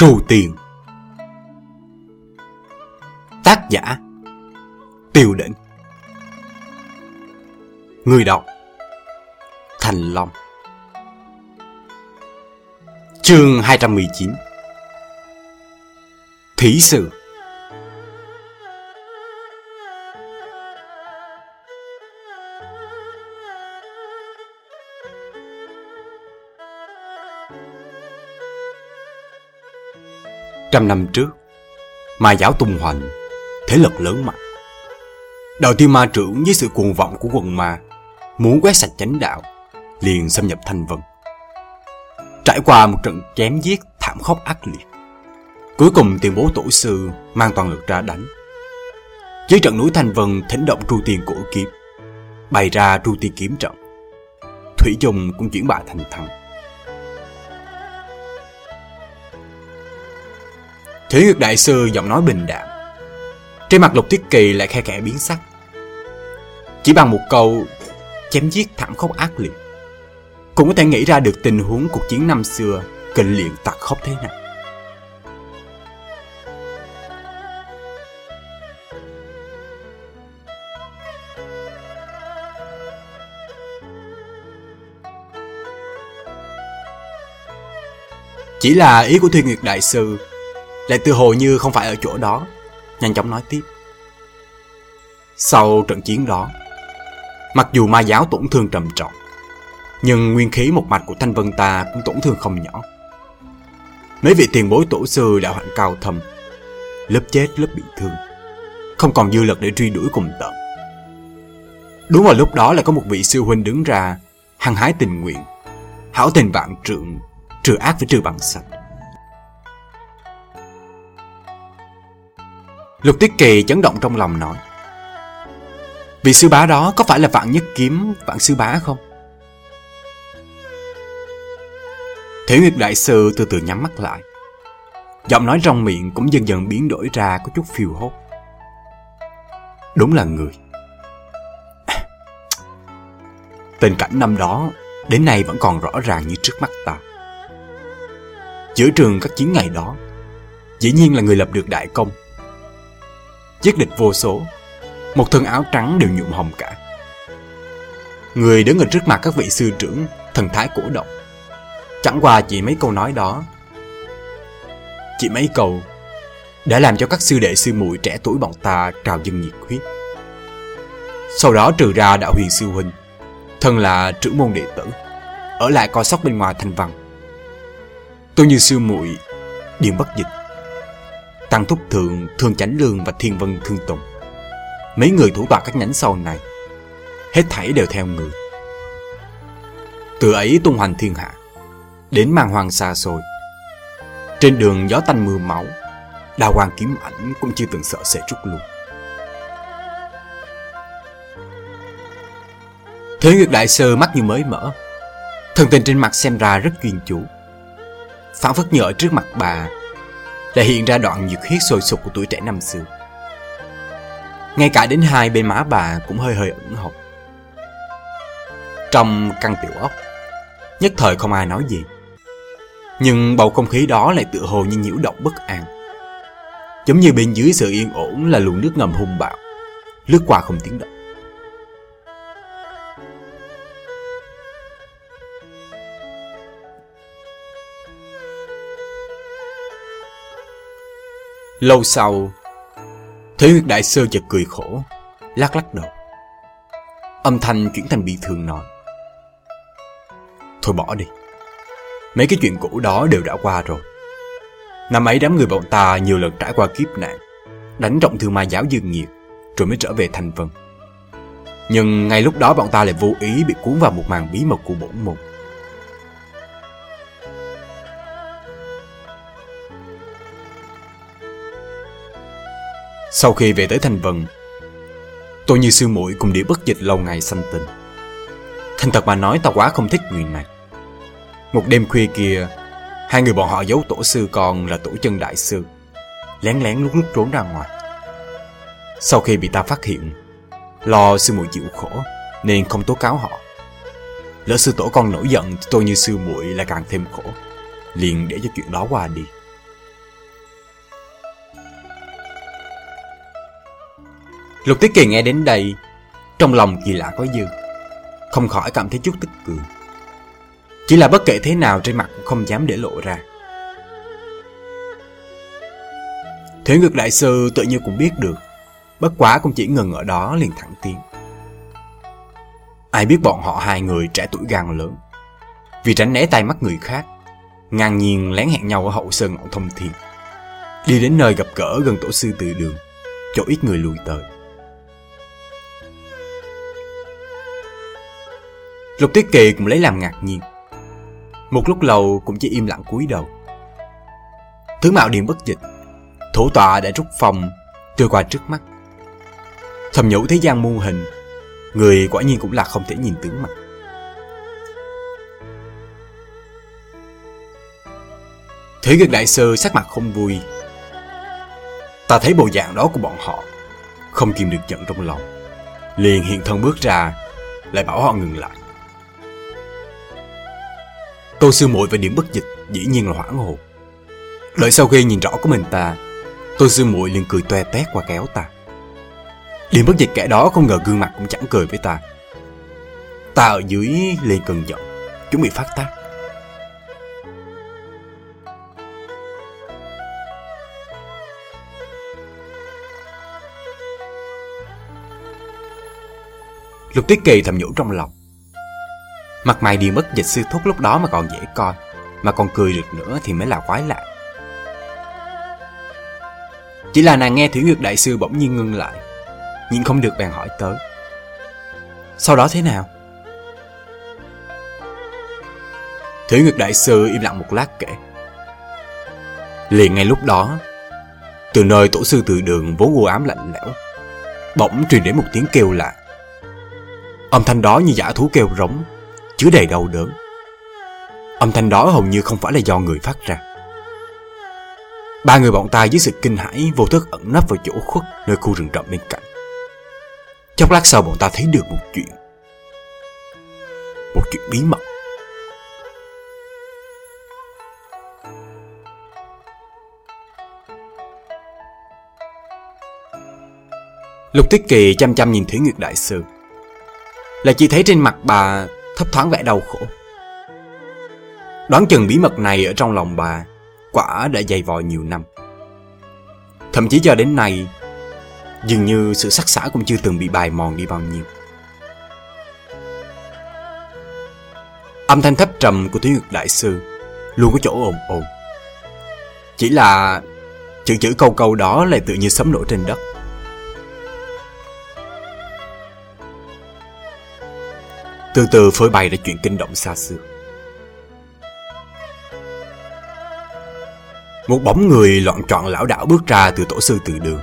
Trù Tiền. Tác giả Tiêu Đỉnh Người đọc Thành Long. Chương 219 Thí sự. Trăm năm trước, ma giáo tung hoành, thế lực lớn mạnh. đầu tiên ma trưởng với sự cuồng vọng của quần ma, muốn quét sạch chánh đạo, liền xâm nhập thanh vân. Trải qua một trận chém giết thảm khốc ác liệt, cuối cùng tiền bố tổ sư mang toàn lực ra đánh. Dưới trận núi Thanh Vân thỉnh động tru tiên cổ kiếm, bày ra tru tiên kiếm trận. Thủy Dung cũng chuyển bại thành thắng. Thủy Nguyệt Đại Sư giọng nói bình đạm. Trên mặt Lục Tiết Kỳ lại khe khẽ biến sắc. Chỉ bằng một câu chém giết thảm khốc ác liệt, cũng có thể nghĩ ra được tình huống cuộc chiến năm xưa kịch liệt tặc khốc thế nào. Chỉ là ý của Thuyên Nguyệt Đại Sư lại tự hồ như không phải ở chỗ đó, nhanh chóng nói tiếp. Sau trận chiến đó, mặc dù ma giáo tổn thương trầm trọng, nhưng nguyên khí một mạch của Thanh Vân ta cũng tổn thương không nhỏ. Mấy vị tiền bối tổ sư đã hoạn cao thầm lớp chết lớp bị thương, không còn dư lực để truy đuổi cùng tận. Đúng vào lúc đó lại có một vị siêu huynh đứng ra, hăng hái tình nguyện, hảo tình vạn trượng, trừ ác với trừ bằng sạch. Lục Tiết Kỳ chấn động trong lòng nói, Vị sư bá đó có phải là vạn nhất kiếm, vạn sư bá không? Thế Nguyệt Đại Sư từ từ nhắm mắt lại. Giọng nói trong miệng cũng dần dần biến đổi ra có chút phiêu hốt. Đúng là người. Tình cảnh năm đó Đến nay vẫn còn rõ ràng như trước mắt ta. Giữa trường các chiến ngày đó, Dĩ nhiên là người lập được đại công giết địch vô số, một thân áo trắng đều nhuộm hồng cả. Người đứng ở trước mặt các vị sư trưởng, thần thái cổ động. Chẳng qua chỉ mấy câu nói đó. Chỉ mấy câu đã làm cho các sư đệ sư muội trẻ tuổi bọn ta trào dâng nhiệt huyết. Sau đó trừ ra đạo huyền sư huynh, thân là trưởng môn đệ tử, ở lại coi sóc bên ngoài thành văn. Tôi như sư muội điền bất dịch Tăng Thúc Thượng, Thương Chánh Lương và Thiên Vân Thương Tùng. Mấy người thủ tọa các nhánh sau này, hết thảy đều theo người. Từ ấy tung hoành thiên hạ, đến mang hoàng xa xôi. Trên đường gió tanh mưa máu, đào hoàng kiếm ảnh cũng chưa từng sợ sẽ trút luôn. Thế Nguyệt Đại sơ mắt như mới mở, thần tình trên mặt xem ra rất chuyên chủ. Phản phất như trước mặt bà lại hiện ra đoạn nhiệt huyết sôi sục của tuổi trẻ năm xưa. Ngay cả đến hai bên má bà cũng hơi hơi ửng hồng. Trong căn tiểu ốc, nhất thời không ai nói gì. Nhưng bầu không khí đó lại tự hồ như nhiễu động bất an. Giống như bên dưới sự yên ổn là luồng nước ngầm hung bạo, lướt qua không tiếng động. Lâu sau, Thế huyết đại sư chợt cười khổ, lắc lắc đầu. Âm thanh chuyển thành bị thương nói. Thôi bỏ đi. Mấy cái chuyện cũ đó đều đã qua rồi. Năm ấy đám người bọn ta nhiều lần trải qua kiếp nạn, đánh trọng thương ma giáo dương nhiệt, rồi mới trở về thành vân. Nhưng ngay lúc đó bọn ta lại vô ý bị cuốn vào một màn bí mật của bổn môn. Sau khi về tới Thành Vân, tôi như sư muội cùng địa bất dịch lâu ngày sanh tình. Thành thật mà nói ta quá không thích người này. Một đêm khuya kia, hai người bọn họ giấu tổ sư con là tổ chân đại sư, lén lén lúc lúc trốn ra ngoài. Sau khi bị ta phát hiện, lo sư muội chịu khổ nên không tố cáo họ. Lỡ sư tổ con nổi giận tôi như sư muội lại càng thêm khổ, liền để cho chuyện đó qua đi. Lục Tiết Kỳ nghe đến đây, trong lòng kỳ lạ có dư, không khỏi cảm thấy chút tức cười. Chỉ là bất kể thế nào trên mặt cũng không dám để lộ ra. Thế ngược đại sư tự nhiên cũng biết được, bất quá cũng chỉ ngừng ở đó liền thẳng tiếng. Ai biết bọn họ hai người trẻ tuổi gan lớn, vì tránh né tay mắt người khác, ngang nhiên lén hẹn nhau ở hậu sơn ngọn thông thiên, đi đến nơi gặp gỡ gần tổ sư từ đường, chỗ ít người lùi tới. Lục Tiết Kỳ cũng lấy làm ngạc nhiên. Một lúc lâu cũng chỉ im lặng cúi đầu. Thứ mạo điện bất dịch, thủ tọa đã rút phòng, trôi qua trước mắt. Thầm nhủ thế gian muôn hình, người quả nhiên cũng là không thể nhìn tướng mặt. Thủy Ngân Đại Sư sắc mặt không vui. Ta thấy bộ dạng đó của bọn họ, không kìm được giận trong lòng. Liền hiện thân bước ra, lại bảo họ ngừng lại. Tô sư muội và điểm bất dịch dĩ nhiên là hoảng hồn. Đợi sau khi nhìn rõ của mình ta, Tô sư muội liền cười toe tét qua kéo ta. Điểm bất dịch kẻ đó không ngờ gương mặt cũng chẳng cười với ta. Ta ở dưới liền cần giọng, chuẩn bị phát tác. Lục Tiết Kỳ thầm nhủ trong lòng. Mặt mày đi mất dịch sư thúc lúc đó mà còn dễ coi, mà còn cười được nữa thì mới là quái lạ. Chỉ là nàng nghe Thủy nguyệt Đại Sư bỗng nhiên ngưng lại, nhưng không được bèn hỏi tới. Sau đó thế nào? Thủy nguyệt Đại Sư im lặng một lát kể. Liền ngay lúc đó, từ nơi tổ sư từ đường vốn u ám lạnh lẽo, bỗng truyền đến một tiếng kêu lạ. Âm thanh đó như giả thú kêu rống, chứa đầy đau đớn. Âm thanh đó hầu như không phải là do người phát ra. Ba người bọn ta dưới sự kinh hãi, vô thức ẩn nấp vào chỗ khuất, nơi khu rừng rậm bên cạnh. Chốc lát sau bọn ta thấy được một chuyện. Một chuyện bí mật. Lục tiết Kỳ chăm chăm nhìn Thủy Nguyệt Đại Sư. Là chỉ thấy trên mặt bà thấp thoáng vẻ đau khổ. Đoán chừng bí mật này ở trong lòng bà quả đã dày vò nhiều năm. Thậm chí cho đến nay, dường như sự sắc sảo cũng chưa từng bị bài mòn đi bao nhiêu. Âm thanh thấp trầm của Thúy Ngực Đại Sư luôn có chỗ ồn ồn. Chỉ là chữ chữ câu câu đó lại tự như sấm nổ trên đất. Từ từ phơi bày ra chuyện kinh động xa xưa. Một bóng người loạn trọn lão đảo bước ra từ tổ sư từ đường.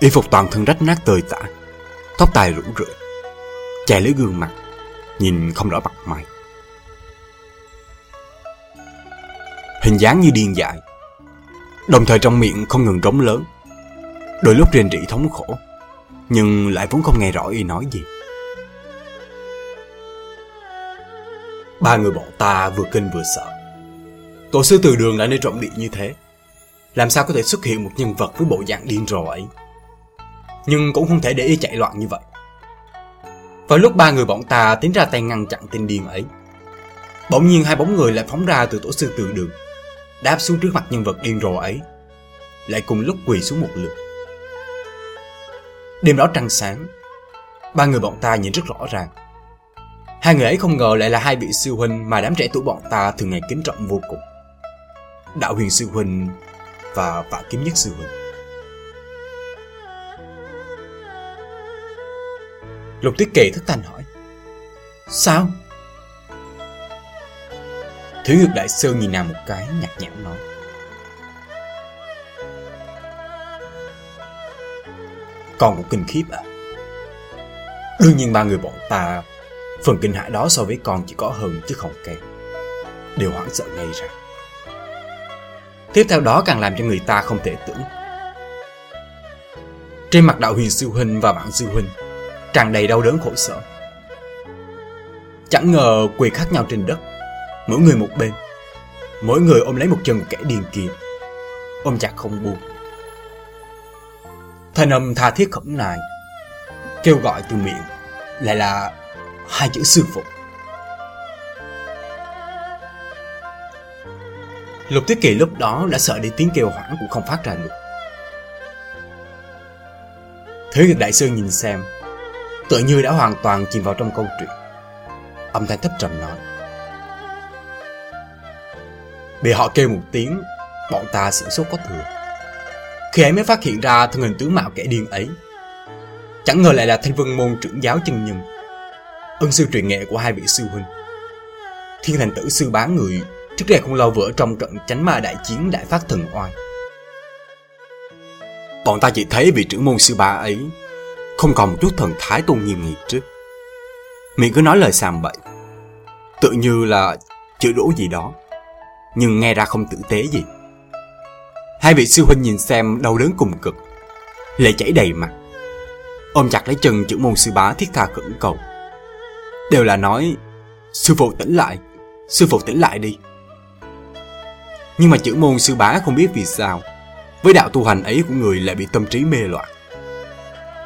Y phục toàn thân rách nát tơi tả, tóc tai rủ rượi, che lấy gương mặt, nhìn không rõ mặt mày. Hình dáng như điên dại, đồng thời trong miệng không ngừng rống lớn, đôi lúc rên rỉ thống khổ, nhưng lại vốn không nghe rõ y nói gì. Ba người bọn ta vừa kinh vừa sợ. Tổ sư từ đường lại nơi trọng địa như thế. Làm sao có thể xuất hiện một nhân vật với bộ dạng điên rồ ấy? Nhưng cũng không thể để ý chạy loạn như vậy. Vào lúc ba người bọn ta tiến ra tay ngăn chặn tên điên ấy, bỗng nhiên hai bóng người lại phóng ra từ tổ sư từ đường, đáp xuống trước mặt nhân vật điên rồ ấy, lại cùng lúc quỳ xuống một lượt. Đêm đó trăng sáng, ba người bọn ta nhìn rất rõ ràng. Hai người ấy không ngờ lại là hai vị sư huynh mà đám trẻ tuổi bọn ta thường ngày kính trọng vô cùng. Đạo huyền sư huynh và vạn kiếm nhất sư huynh. Lục tuyết kỳ thất thanh hỏi. Sao? Thủy Ngược Đại Sư nhìn nàng một cái, nhạt nhẽo nói. Còn cũng kinh khiếp à? Đương nhiên ba người bọn ta Phần kinh hãi đó so với con chỉ có hơn chứ không kém. Đều hoảng sợ ngay ra. Tiếp theo đó càng làm cho người ta không thể tưởng. Trên mặt đạo huyền sư huynh và bạn sư huynh tràn đầy đau đớn khổ sở. Chẳng ngờ quỳ khác nhau trên đất, mỗi người một bên. Mỗi người ôm lấy một chân của kẻ điên kia, ôm chặt không buông. Thanh âm tha thiết khẩn nài, kêu gọi từ miệng lại là hai chữ sư phụ. Lục tiết Kỳ lúc đó đã sợ đến tiếng kêu hoảng cũng không phát ra được. Thế Nhật Đại Sư nhìn xem, tự như đã hoàn toàn chìm vào trong câu chuyện. Âm thanh thấp trầm nói. Bị họ kêu một tiếng, bọn ta sửng sốt có thừa. Khi ấy mới phát hiện ra thân hình tướng mạo kẻ điên ấy. Chẳng ngờ lại là thanh vân môn trưởng giáo chân nhân. Ân sư truyền nghệ của hai vị sư huynh. Thiên thành tử sư bán người trước đây không lâu vừa trong trận chánh ma đại chiến đại phát thần oai. Bọn ta chỉ thấy vị trưởng môn sư bá ấy không còn một chút thần thái tôn nghiêm ngày trước. Miệng cứ nói lời sàm bậy, tự như là chửi đổ gì đó, nhưng nghe ra không tử tế gì. Hai vị sư huynh nhìn xem đau đớn cùng cực, lệ chảy đầy mặt, ôm chặt lấy chân trưởng môn sư bá thiết tha khẩn cầu. Đều là nói, sư phụ tỉnh lại, sư phụ tỉnh lại đi. Nhưng mà chữ môn sư bá không biết vì sao Với đạo tu hành ấy của người lại bị tâm trí mê loạn.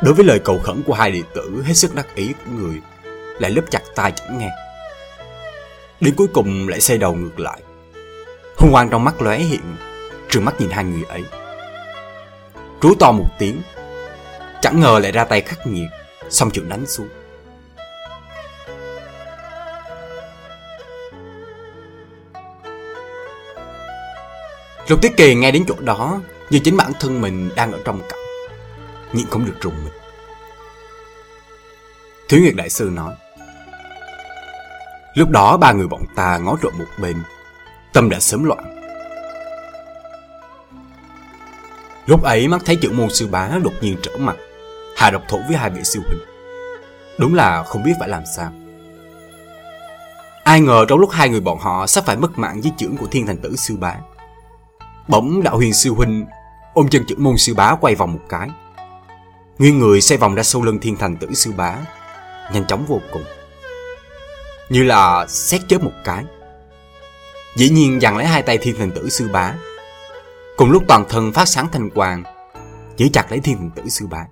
Đối với lời cầu khẩn của hai đệ tử hết sức đắc ý của người Lại lấp chặt tai chẳng nghe. Đến cuối cùng lại xoay đầu ngược lại. Hung quang trong mắt lóe hiện Trừng mắt nhìn hai người ấy. Rú to một tiếng Chẳng ngờ lại ra tay khắc nghiệt Xong chịu đánh xuống. Lục Tiết Kỳ nghe đến chỗ đó, Như chính bản thân mình đang ở trong cặp Nhưng không được rùng mình. Thiếu Nguyệt Đại Sư nói, Lúc đó ba người bọn ta ngó trộm một bên, Tâm đã sớm loạn. Lúc ấy mắt thấy chữ môn sư bá đột nhiên trở mặt, hà độc thủ với hai vị siêu hình Đúng là không biết phải làm sao. Ai ngờ trong lúc hai người bọn họ sắp phải mất mạng với trưởng của thiên thành tử sư bá Bỗng đạo huyền sư huynh ôm chân chữ môn sư bá quay vòng một cái. Nguyên người xoay vòng ra sau lưng thiên thành tử sư bá, nhanh chóng vô cùng. Như là xét chớp một cái. Dĩ nhiên dằn lấy hai tay thiên thành tử sư bá. Cùng lúc toàn thân phát sáng thanh quang, giữ chặt lấy thiên thành tử sư bá.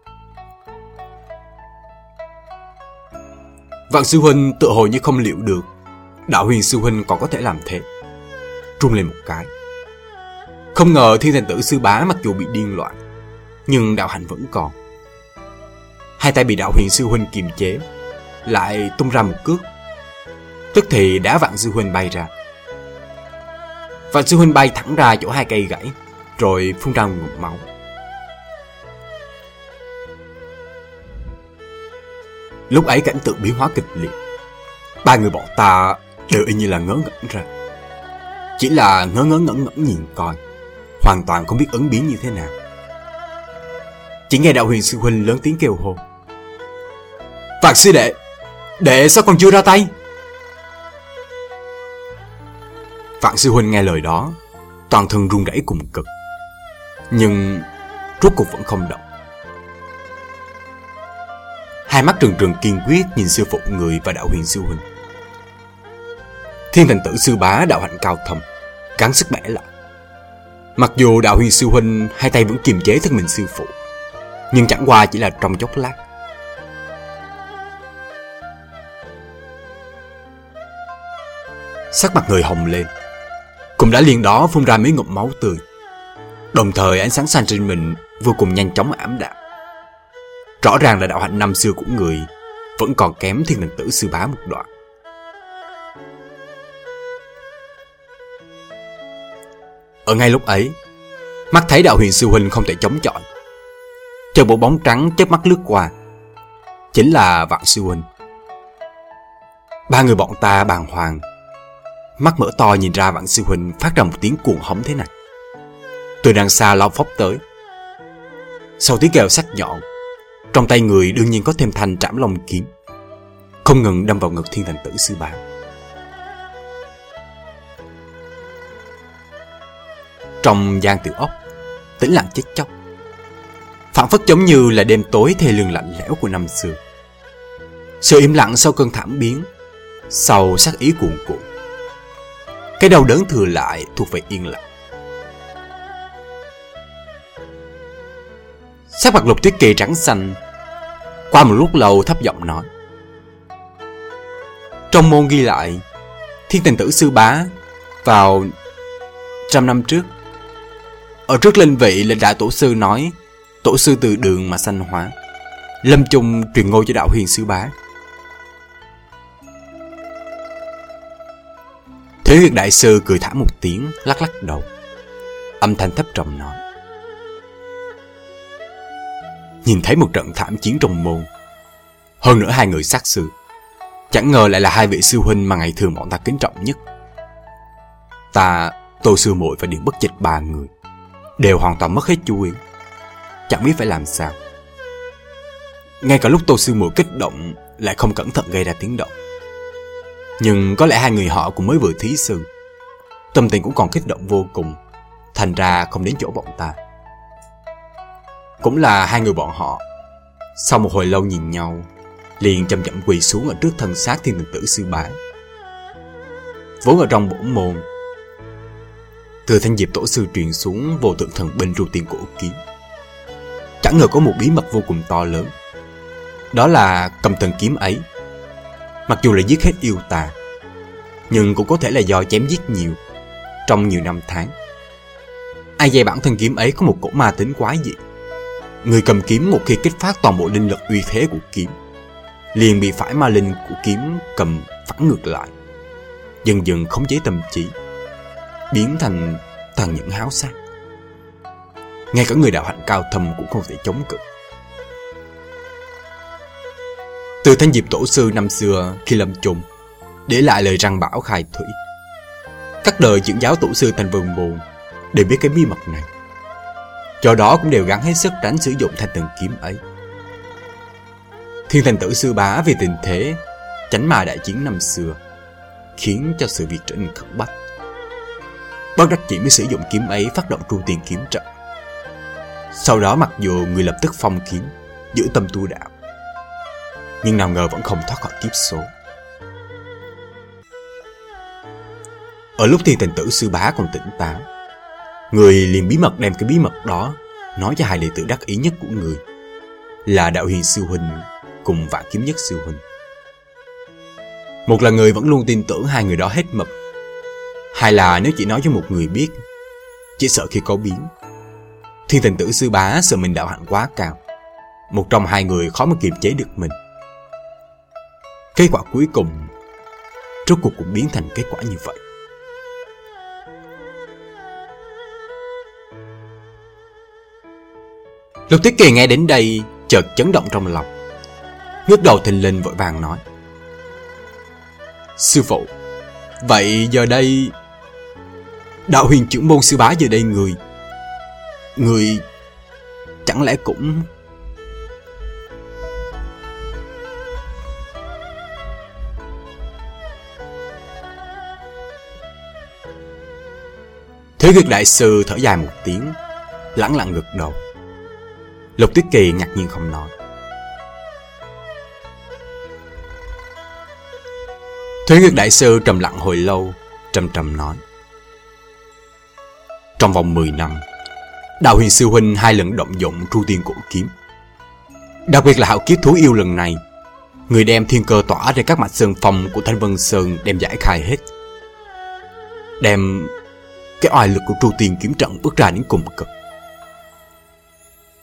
Vạn sư huynh tự hồi như không liệu được, đạo huyền sư huynh còn có thể làm thế. Trung lên một cái. Không ngờ thiên thành tử sư bá mặc dù bị điên loạn, Nhưng đạo hạnh vẫn còn. Hai tay bị đạo huyền sư huynh kiềm chế, Lại tung ra một cước. Tức thì đá vạn sư huynh bay ra. Vạn sư huynh bay thẳng ra chỗ hai cây gãy, Rồi phun ra một ngụm máu. Lúc ấy cảnh tượng biến hóa kịch liệt. Ba người bọn ta đều y như là ngớ ngẩn ra. Chỉ là ngớ ngớ ngẩn ngẩn nhìn coi hoàn toàn không biết ứng biến như thế nào. Chỉ nghe đạo huyền sư huynh lớn tiếng kêu hô. Phạt sư đệ, đệ sao còn chưa ra tay? Phạn sư huynh nghe lời đó, toàn thân run rẩy cùng cực. Nhưng rốt cuộc vẫn không động. Hai mắt trừng trừng kiên quyết nhìn sư phụ người và đạo huyền sư huynh. Thiên thành tử sư bá đạo hạnh cao thầm, cắn sức bẻ lại. Mặc dù đạo huyền sư huynh hai tay vẫn kiềm chế thân mình sư phụ, Nhưng chẳng qua chỉ là trong chốc lát. Sắc mặt người hồng lên, cũng đã liền đó phun ra mấy ngụm máu tươi. Đồng thời ánh sáng xanh trên mình vô cùng nhanh chóng ảm đạm. Rõ ràng là đạo hạnh năm xưa của người Vẫn còn kém thiên thần tử sư bá một đoạn. Ở ngay lúc ấy, mắt thấy đạo huyền sư huynh không thể chống chọi. Chờ bộ bóng trắng chớp mắt lướt qua. Chính là vạn sư huynh. Ba người bọn ta bàng hoàng. Mắt mở to nhìn ra vạn sư huynh phát ra một tiếng cuồng hống thế này. Từ đằng xa lao phóc tới. Sau tiếng kêu sắc nhọn, trong tay người đương nhiên có thêm thanh trảm long kiếm. Không ngừng đâm vào ngực thiên thành tử sư bang. Trong gian tiểu ốc Tĩnh lặng chết chóc phản phất giống như là đêm tối thê lương lạnh lẽo của năm xưa Sự im lặng sau cơn thảm biến Sau sát ý cuồn cuộn Cái đau đớn thừa lại thuộc về yên lặng Sắc mặt lục tuyết kỳ trắng xanh Qua một lúc lâu thấp giọng nói. Trong môn ghi lại, thiên tình tử sư bá vào trăm năm trước. Ở trước linh vị lệnh đại tổ sư nói, tổ sư từ đường mà sanh hóa. Lâm Trung truyền ngôi cho đạo huyền sư bá. Thế huyệt đại sư cười thả một tiếng, lắc lắc đầu. Âm thanh thấp trầm nói. Nhìn thấy một trận thảm chiến trong môn. Hơn nữa hai người sát sư. Chẳng ngờ lại là hai vị sư huynh mà ngày thường bọn ta kính trọng nhất. Ta, Tô Sư muội và Điện Bất Dịch ba người đều hoàn toàn mất hết chú ý. Chẳng biết phải làm sao. Ngay cả lúc Tô Sư muội kích động lại không cẩn thận gây ra tiếng động. Nhưng có lẽ hai người họ cũng mới vừa thí sư. Tâm tình cũng còn kích động vô cùng, thành ra không đến chỗ bọn ta. Cũng là hai người bọn họ. Sau một hồi lâu nhìn nhau, liền chậm chậm quỳ xuống ở trước thân xác thiên thần tử sư bá. Vốn ở trong bổn môn, từ thanh diệp tổ sư truyền xuống vô tượng thần binh rùa tiền cổ kiếm. Chẳng ngờ có một bí mật vô cùng to lớn. Đó là cầm thần kiếm ấy. Mặc dù là giết hết yêu tà, nhưng cũng có thể là do chém giết nhiều trong nhiều năm tháng. Ai dè bản thân kiếm ấy có một cổ ma tính quái dị. Người cầm kiếm một khi kích phát toàn bộ linh lực uy thế của kiếm, liền bị phải ma linh của kiếm cầm phản ngược lại. Dần dần khống chế tâm trí, biến thành thần những háo sắc. Ngay cả người đạo hạnh cao thâm cũng không thể chống cự. Từ thanh diệp tổ sư năm xưa khi lâm chung, để lại lời răng bảo khai thủy. Các đời dưỡng giáo tổ sư thành vườn buồn đều biết cái bí mật này. Do đó cũng đều gắng hết sức tránh sử dụng thanh thần kiếm ấy. Thiên thành tử sư bá vì tình thế tránh mà đại chiến năm xưa khiến cho sự việc trở nên khẩn bách. Bất đắc chỉ mới sử dụng kiếm ấy phát động tru tiền kiếm trận. Sau đó mặc dù người lập tức phong kiếm, giữ tâm tu đạo, nhưng nào ngờ vẫn không thoát khỏi kiếp số. Ở lúc thì thành tử sư bá còn tỉnh táo, người liền bí mật đem cái bí mật đó nói cho hai đệ tử đắc ý nhất của người là đạo hiền sư huynh cùng vạn kiếm nhất sư huynh. Một là người vẫn luôn tin tưởng hai người đó hết mực hay là nếu chỉ nói cho một người biết, chỉ sợ khi có biến. Thiên thần tử sư bá sợ mình đạo hạnh quá cao. Một trong hai người khó mà kiềm chế được mình. Kết quả cuối cùng, rốt cuộc cũng biến thành kết quả như vậy. Lục Tiết Kỳ nghe đến đây, chợt chấn động trong lòng. Ngước đầu thình linh vội vàng nói. Sư phụ, vậy giờ đây... Đạo huyền trưởng môn sư bá giờ đây người... Người... Chẳng lẽ cũng... Thế Việt Đại Sư thở dài một tiếng, lẳng lặng gật đầu. Lục Tuyết Kỳ ngạc nhiên không nói. Thế Nguyệt Đại Sư trầm lặng hồi lâu, trầm trầm nói. Trong vòng 10 năm, Đạo Huyền Sư Huynh hai lần động dụng tru tiên cổ kiếm. Đặc biệt là hạo kiếp thú yêu lần này, người đem thiên cơ tỏa ra các mạch sơn phòng của Thanh Vân Sơn đem giải khai hết. Đem cái oai lực của tru tiên kiếm trận bước ra đến cùng cực.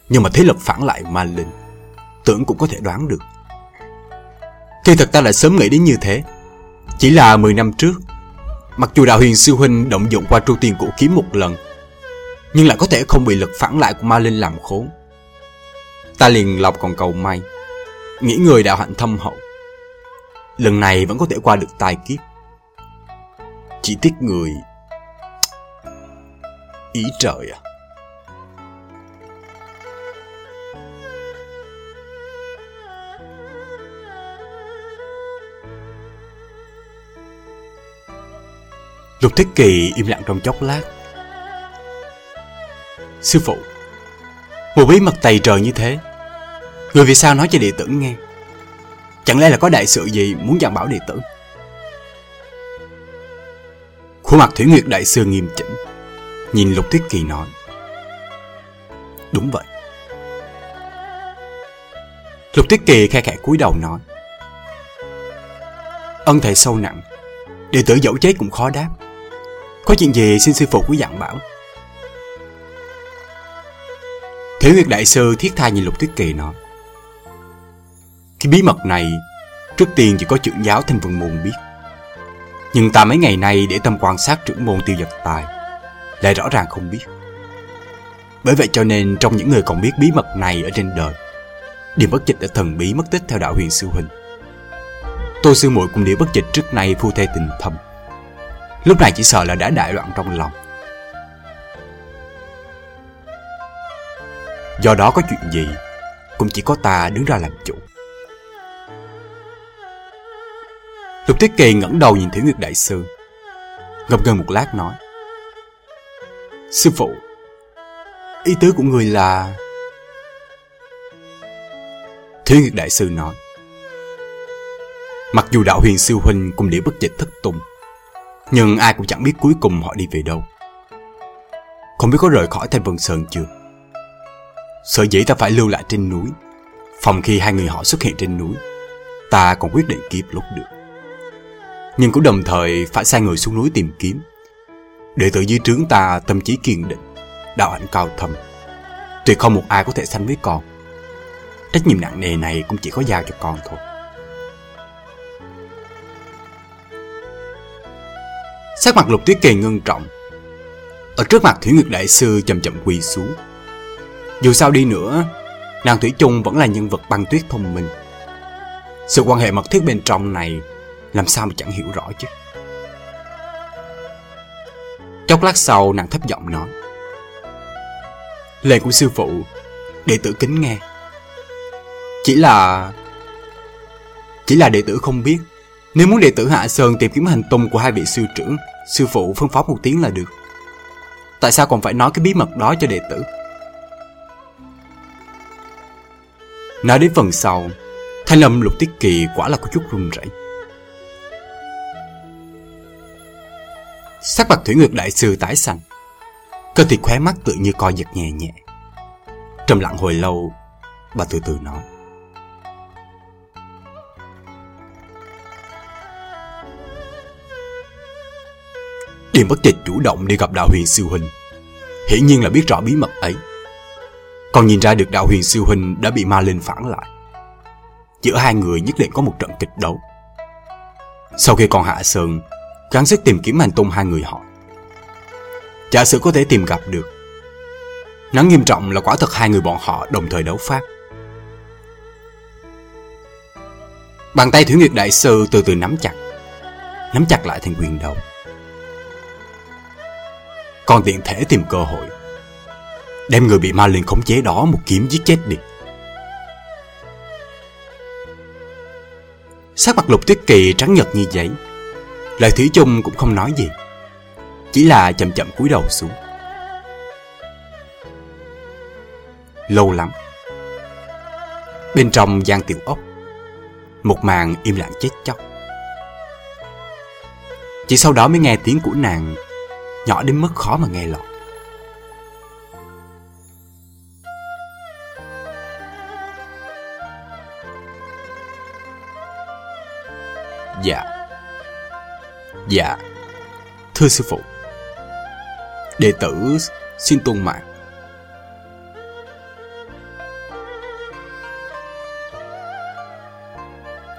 Nhưng mà thế lực phản lại ma linh Tưởng cũng có thể đoán được Kỳ thật ta lại sớm nghĩ đến như thế Chỉ là 10 năm trước Mặc dù đạo huyền sư huynh động dụng qua tru tiên cổ kiếm một lần, Nhưng lại có thể không bị lực phản lại của ma linh làm khốn Ta liền lọc còn cầu may, Nghĩ người đạo hạnh thâm hậu. Lần này vẫn có thể qua được tai kiếp. Chỉ tiếc người, Ý trời à. Lục Thiết Kỳ im lặng trong chốc lát. Sư phụ, một bí mật tày trời như thế, người vì sao nói cho đệ tử nghe? Chẳng lẽ là có đại sự gì muốn dặn bảo đệ tử? Khuôn mặt Thủy Nguyệt Đại Sư nghiêm chỉnh, nhìn Lục Thiết Kỳ nói. Đúng vậy. Lục thiết Kỳ khe khẽ cúi đầu nói. Ân thầy sâu nặng, đệ tử dẫu chết cũng khó đáp. Có chuyện gì xin sư phụ cứ dặn bảo. Thiếu Nguyệt Đại Sư thiết tha nhìn Lục Tuyết Kỳ nói. Cái bí mật này, trước tiên chỉ có trưởng giáo Thanh Vân Môn biết. Nhưng ta mấy ngày nay để tâm quan sát trưởng môn tiêu giật tài, lại rõ ràng không biết. Bởi vậy cho nên trong những người còn biết bí mật này ở trên đời, Điềm bất dịch đã thần bí mất tích theo đạo huyền sư huynh. Tô sư muội cùng Điềm bất dịch trước nay phu thê tình thầm. Lúc này chỉ sợ là đã đại loạn trong lòng. Do đó có chuyện gì, cũng chỉ có ta đứng ra làm chủ. Lục tiết Kỳ ngẩng đầu nhìn Thiếu Nguyệt Đại Sư. Ngập ngừng một lát nói. Sư phụ, ý tứ của người là... Thiếu Nguyệt Đại Sư nói. Mặc dù đạo huyền sư huynh cùng liễu bất dịch thất tung, nhưng ai cũng chẳng biết cuối cùng họ đi về đâu. Không biết có rời khỏi thành Vân Sơn chưa? Sợ dĩ ta phải lưu lại trên núi, phòng khi hai người họ xuất hiện trên núi, ta còn quyết định kiếp lúc được nhưng cũng đồng thời phải sai người xuống núi tìm kiếm. để tự dưới trướng ta tâm trí kiên định, đạo hạnh cao thâm. Tuyệt không một ai có thể sánh với con. Trách nhiệm nặng nề này cũng chỉ có giao cho con thôi. Sắc mặt lục tuyết kỳ ngưng trọng. Ở trước mặt Thủy Nguyệt Đại Sư chậm chậm quỳ xuống. Dù sao đi nữa, nàng Thủy chung vẫn là nhân vật băng tuyết thông minh. Sự quan hệ mật thiết bên trong này làm sao mà chẳng hiểu rõ chứ Chốc lát sau nàng thấp giọng nói Lời của sư phụ Đệ tử kính nghe Chỉ là Chỉ là đệ tử không biết Nếu muốn đệ tử Hạ Sơn tìm kiếm hành tung của hai vị sư trưởng Sư phụ phân phó một tiếng là được. Tại sao còn phải nói cái bí mật đó cho đệ tử? Nói đến phần sau, Thanh âm lục tiết kỳ quả là có chút run rẩy. Sắc mặt Thủy Nguyệt Đại Sư tái xanh. Cơ thịt khóe mắt tự như co giật nhẹ nhẹ. Trầm lặng hồi lâu, Bà từ từ nói. Liền bất trịch chủ động đi gặp đạo huyền siêu huynh Hiển nhiên là biết rõ bí mật ấy Còn nhìn ra được đạo huyền siêu huynh đã bị ma linh phản lại Giữa hai người nhất định có một trận kịch đấu Sau khi còn hạ sơn gắng sức tìm kiếm hành tung hai người họ. Giả sử có thể tìm gặp được. Nó nghiêm trọng là quả thật hai người bọn họ đồng thời đấu pháp. Bàn tay Thủy Nguyệt Đại Sư từ từ nắm chặt, nắm chặt lại thành quyền đầu. Còn tiện thể tìm cơ hội, đem người bị ma linh khống chế đó một kiếm giết chết đi. Sắc mặt lục tuyết kỳ trắng nhật như giấy. Lời Thủy chung cũng không nói gì. Chỉ là chậm chậm cúi đầu xuống. Lâu lắm. Bên trong gian tiểu ốc Một màn im lặng chết chóc. Chỉ sau đó mới nghe tiếng của nàng Nhỏ đến mức khó mà nghe lọt. Dạ. Dạ. Thưa sư phụ. Đệ tử xin tuân mạng.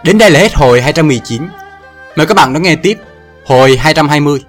Đến đây là hết hồi 219 Mời các bạn đón nghe tiếp Hồi 220